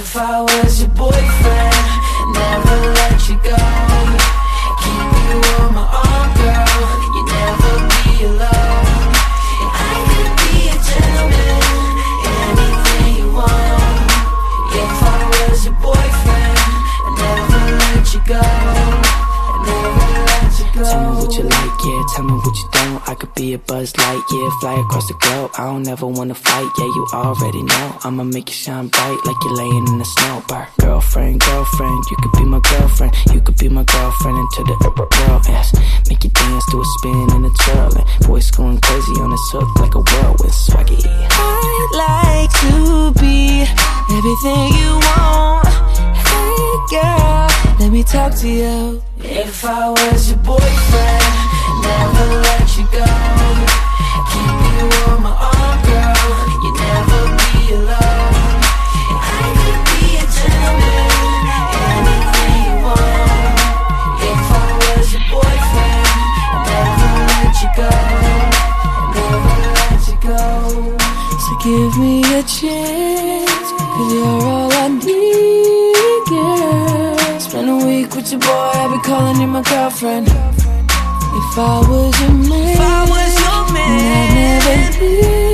If I was your boyfriend, never let you go. Keep you on my arm, girl. You never be alone. I could be a gentleman, anything you want. If I was your boyfriend, I'd never let you go. I'd never let you go. Tell me what you like, yeah, tell me what you don't. I could be a Buzz Lightyear, fly across the globe. I don't ever wanna fight, yeah, you already know. I'ma make you shine bright like you're laying in the snow. Bar. Girlfriend, girlfriend, you could be my girlfriend. You could be my girlfriend into the world, yes. Make you dance to a spin and a twirl. And voice going crazy on this hook like a whirlwind swaggy. I'd like to be everything you me talk to you. If I was your boyfriend, never let you go. Keep you on my arm, girl. You'd never be alone. I could be a gentleman, anything you want. If I was your boyfriend, never let you go. Never let you go. So give me a chance, cause you're all I need, with boy, I'll be calling you my girlfriend. If I was your man, If I was your man, I'd never leave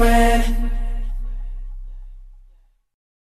friend.